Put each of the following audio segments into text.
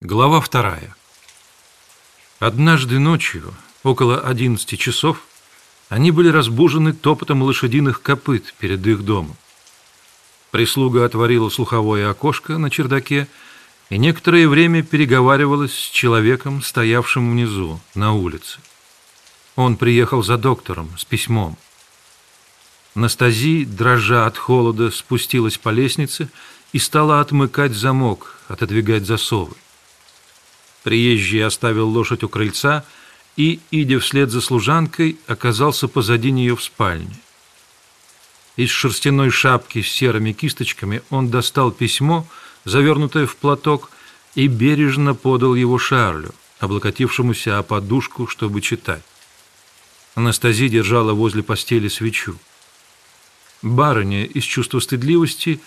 Глава вторая. Однажды ночью, около одиннадцати часов, они были разбужены топотом лошадиных копыт перед их домом. Прислуга отворила слуховое окошко на чердаке и некоторое время переговаривалась с человеком, стоявшим внизу, на улице. Он приехал за доктором с письмом. Настази, дрожа от холода, спустилась по лестнице и стала отмыкать замок, отодвигать засовы. Приезжий оставил лошадь у крыльца и, идя вслед за служанкой, оказался позади нее в спальне. Из шерстяной шапки с серыми кисточками он достал письмо, завернутое в платок, и бережно подал его Шарлю, облокотившемуся о подушку, чтобы читать. Анастасия держала возле постели свечу. Барыня из чувства стыдливости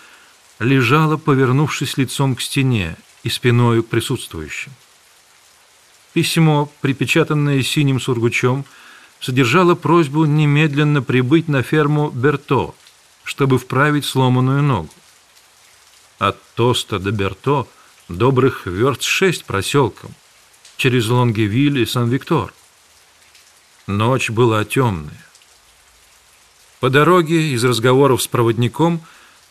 лежала, повернувшись лицом к стене и спиной к присутствующим. Письмо, припечатанное синим сургучом, содержало просьбу немедленно прибыть на ферму Берто, чтобы вправить сломанную ногу. От Тоста до Берто добрых верст шесть проселком, через Лонгевиль и Сан-Виктор. Ночь была темная. По дороге из разговоров с проводником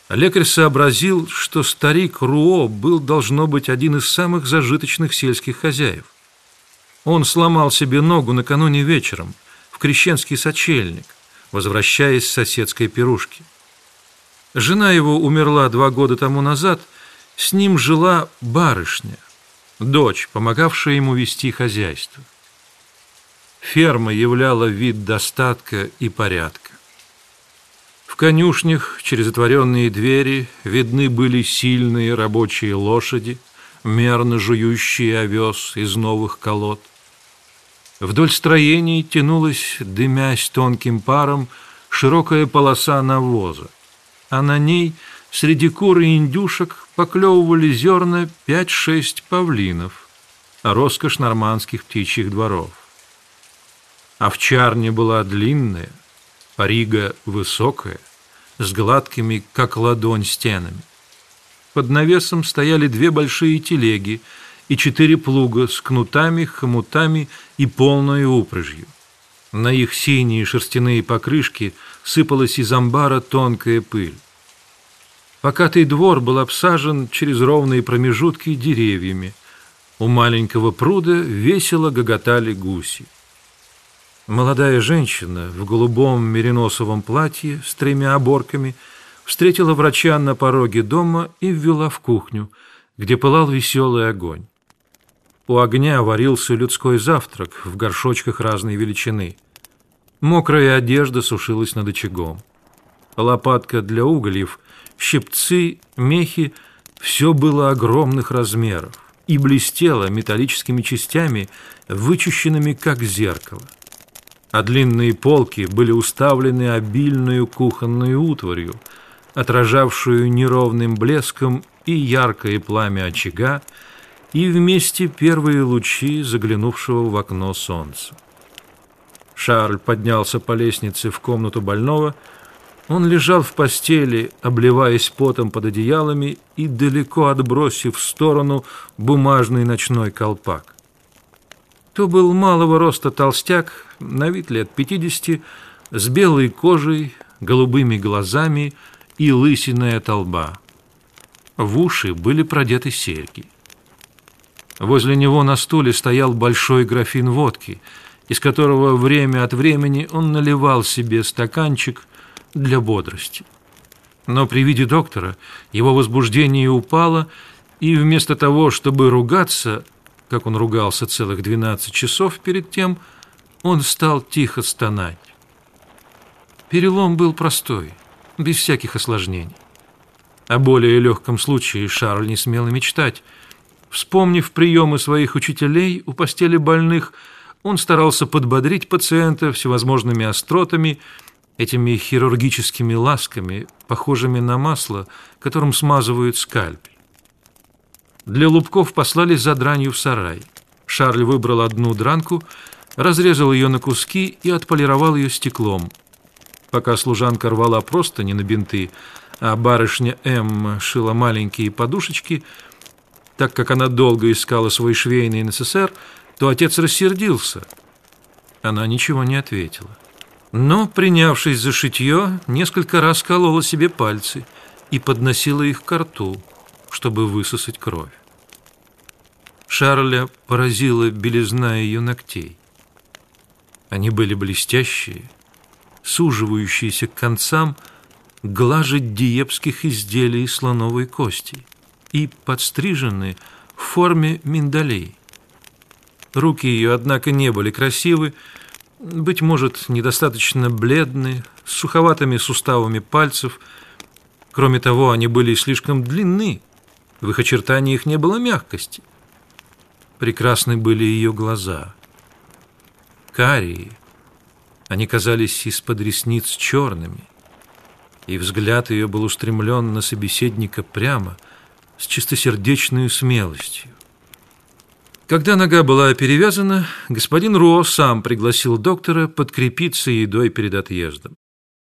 лекарь сообразил, что старик Руо был, должно быть, один из самых зажиточных сельских хозяев. Он сломал себе ногу накануне вечером в крещенский сочельник, возвращаясь с соседской пирушки. Жена его умерла два года тому назад, с ним жила барышня, дочь, помогавшая ему вести хозяйство. Ферма являла вид достатка и порядка. В конюшнях через отворенные двери видны были сильные рабочие лошади, мерно жующие овес из новых колод. Вдоль строений тянулась, дымясь тонким паром, широкая полоса навоза, а на ней среди кур и индюшек поклевывали зерна пять-шесть павлинов, роскошь нормандских птичьих дворов. Овчарня была длинная, парига высокая, с гладкими, как ладонь, стенами. Под навесом стояли две большие телеги – и четыре плуга с кнутами, хомутами и полной упряжью. На их синие шерстяные покрышки сыпалась из амбара тонкая пыль. Покатый двор был обсажен через ровные промежутки деревьями. У маленького пруда весело гоготали гуси. Молодая женщина в голубом мериносовом платье с тремя оборками встретила врача на пороге дома и ввела в кухню, где пылал веселый огонь. У огня варился людской завтрак в горшочках разной величины. Мокрая одежда сушилась над очагом. Лопатка для угольев, щипцы, мехи – все было огромных размеров и блестело металлическими частями, вычищенными как зеркало. А длинные полки были уставлены обильную кухонную утварью, отражавшую неровным блеском и яркое пламя очага, и вместе первые лучи заглянувшего в окно солнца. Шарль поднялся по лестнице в комнату больного. Он лежал в постели, обливаясь потом под одеялами и далеко отбросив в сторону бумажный ночной колпак. То был малого роста толстяк, на вид лет пятидесяти, с белой кожей, голубыми глазами и лысиной от лба. В уши были продеты серьги. Возле него на стуле стоял большой графин водки, из которого время от времени он наливал себе стаканчик для бодрости. Но при виде доктора его возбуждение упало, и вместо того, чтобы ругаться, как он ругался целых 12 часов перед тем, он стал тихо стонать. Перелом был простой, без всяких осложнений. О более легком случае Шарль не смел мечтать – Вспомнив приемы своих учителей у постели больных, он старался подбодрить пациента всевозможными остротами, этими хирургическими ласками, похожими на масло, которым смазывают скальпель. Для лубков послали за дранью в сарай. Шарль выбрал одну дранку, разрезал ее на куски и отполировал ее стеклом. Пока служанка рвала простыни на бинты, а барышня М. шила маленькие подушечки – Так как она долго искала свой швейный НССР, то отец рассердился. Она ничего не ответила. Но, принявшись за шитье, несколько раз колола себе пальцы и подносила их к рту, чтобы высосать кровь. Шарля поразила белизна ее ногтей. Они были блестящие, суживающиеся к концам, глаже диепских изделий слоновой кости и подстрижены в форме миндалей. Руки ее, однако, не были красивы, быть может, недостаточно бледны, с суховатыми суставами пальцев. Кроме того, они были слишком длинны, в их очертаниях не было мягкости. Прекрасны были ее глаза. Карие. Они казались из-под ресниц черными. И взгляд ее был устремлен на собеседника прямо, с чистосердечной смелостью. Когда нога была перевязана, господин Ро сам пригласил доктора подкрепиться едой перед отъездом.